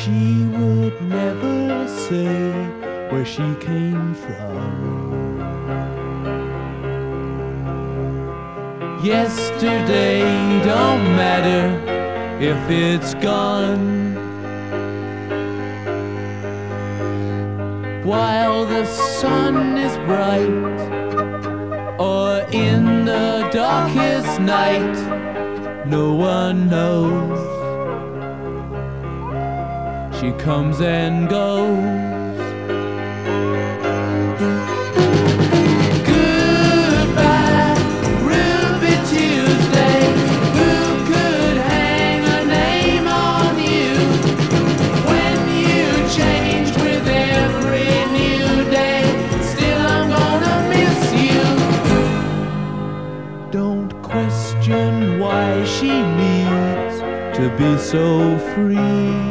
She would never say where she came from. Yesterday don't matter if it's gone. While the sun is bright, or in the darkest night, no one knows. She comes and goes. Goodbye, Ruby Tuesday. Who could hang a name on you when you changed with every new day? Still, I'm gonna miss you. Don't question why she needs to be so free.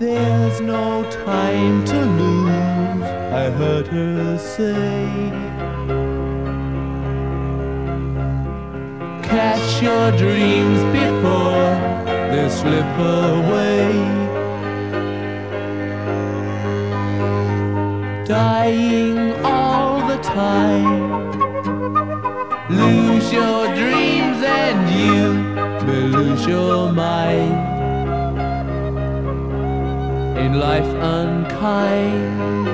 There's no time to lose, I heard her say. Catch your dreams before they slip away. Dying all the time. Lose your dreams and you may lose your mind in life unkind.